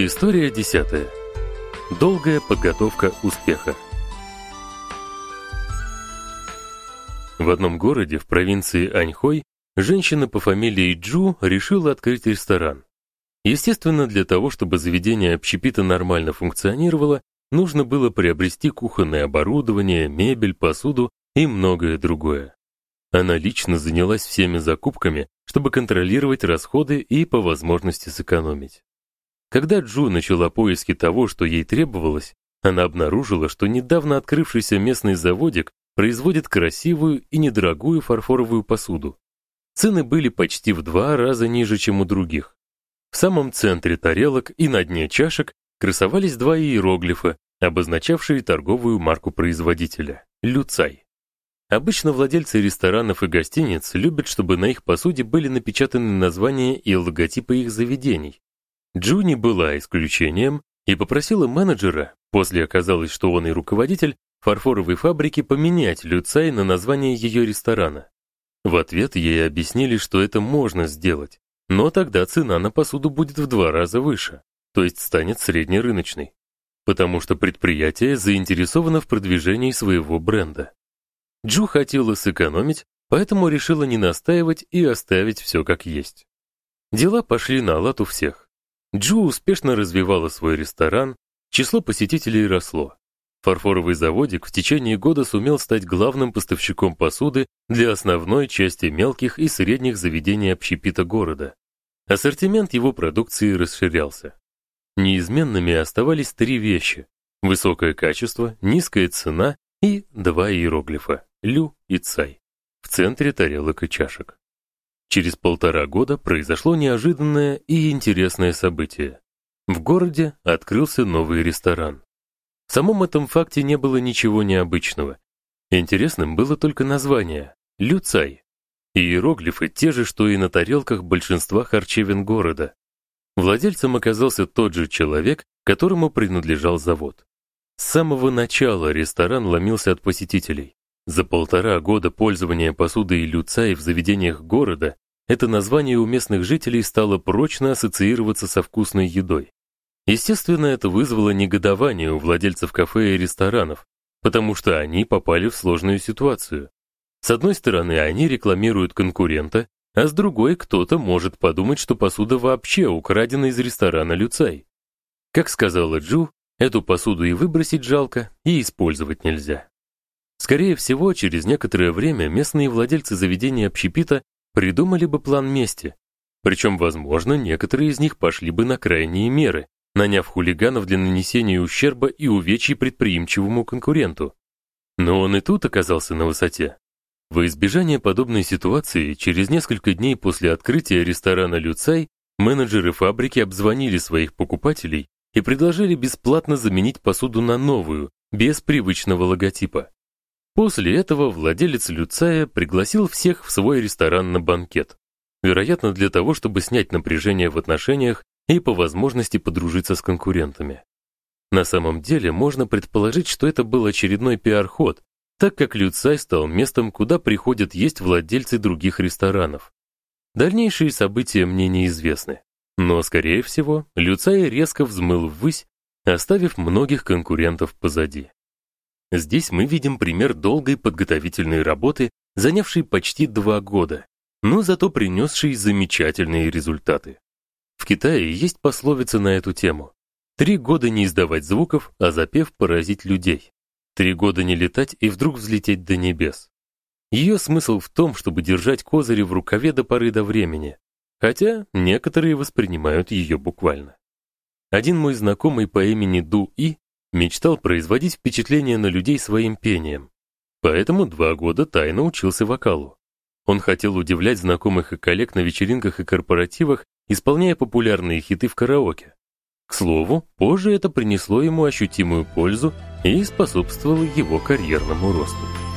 История десятая. Долгая подготовка успеха. В одном городе в провинции Аньхой женщина по фамилии Джу решила открыть ресторан. Естественно, для того, чтобы заведение общепита нормально функционировало, нужно было приобрести кухонное оборудование, мебель, посуду и многое другое. Она лично занялась всеми закупками, чтобы контролировать расходы и по возможности сэкономить. Когда Джу начала поиски того, что ей требовалось, она обнаружила, что недавно открывшийся местный заводик производит красивую и недорогую фарфоровую посуду. Цены были почти в два раза ниже, чем у других. В самом центре тарелок и на дне чашек красовались два иероглифа, обозначавшие торговую марку производителя Люцай. Обычно владельцы ресторанов и гостиниц любят, чтобы на их посуде были напечатаны названия и логотипы их заведений. Джуни была исключением и попросила менеджера, после оказалось, что он и руководитель фарфоровой фабрики, поменять Люцай на название ее ресторана. В ответ ей объяснили, что это можно сделать, но тогда цена на посуду будет в два раза выше, то есть станет среднерыночной, потому что предприятие заинтересовано в продвижении своего бренда. Джу хотела сэкономить, поэтому решила не настаивать и оставить все как есть. Дела пошли на лад у всех. Джу успешно развивала свой ресторан, число посетителей росло. Фарфоровый заводик в течение года сумел стать главным поставщиком посуды для основной части мелких и средних заведений общепита города. Ассортимент его продукции расширялся. Неизменными оставались три вещи: высокое качество, низкая цена и два иероглифа Лю и Цай в центре тарелок и чашек. Через полтора года произошло неожиданное и интересное событие. В городе открылся новый ресторан. В самом этом факте не было ничего необычного. Интересным было только название Люцай. Иероглифы те же, что и на тарелках большинства харчевин города. Владельцем оказался тот же человек, которому принадлежал завод. С самого начала ресторан ломился от посетителей. За полтора года пользования посудой Люцай в заведениях города это название у местных жителей стало прочно ассоциироваться со вкусной едой. Естественно, это вызвало негодование у владельцев кафе и ресторанов, потому что они попали в сложную ситуацию. С одной стороны, они рекламируют конкурента, а с другой кто-то может подумать, что посуда вообще украдена из ресторана Люцай. Как сказала Джу, эту посуду и выбросить жалко, и использовать нельзя. Скорее всего, через некоторое время местные владельцы заведения общепита придумали бы план мести. Причем, возможно, некоторые из них пошли бы на крайние меры, наняв хулиганов для нанесения ущерба и увечий предприимчивому конкуренту. Но он и тут оказался на высоте. Во избежание подобной ситуации, через несколько дней после открытия ресторана Люцай, менеджеры фабрики обзвонили своих покупателей и предложили бесплатно заменить посуду на новую, без привычного логотипа. После этого владелец Люцая пригласил всех в свой ресторан на банкет. Вероятно, для того, чтобы снять напряжение в отношениях и по возможности подружиться с конкурентами. На самом деле, можно предположить, что это был очередной пиар-ход, так как Люцай стал местом, куда приходят есть владельцы других ресторанов. Дальнейшие события мне неизвестны, но скорее всего, Люцай резко взмыл ввысь, оставив многих конкурентов позади. Здесь мы видим пример долгой подготовительной работы, занявшей почти два года, но зато принесшей замечательные результаты. В Китае есть пословица на эту тему: три года не издавать звуков, а запев поразить людей. Три года не летать и вдруг взлететь до небес. Ее смысл в том, чтобы держать козыри в рукаве до поры до времени, хотя некоторые воспринимают ее буквально. Один мой знакомый по имени Ду И Мечтал производить впечатление на людей своим пением. Поэтому два года тайно учился вокалу. Он хотел удивлять знакомых и коллег на вечеринках и корпоративах, исполняя популярные хиты в караоке. К слову, позже это принесло ему ощутимую пользу и способствовало его карьерному росту.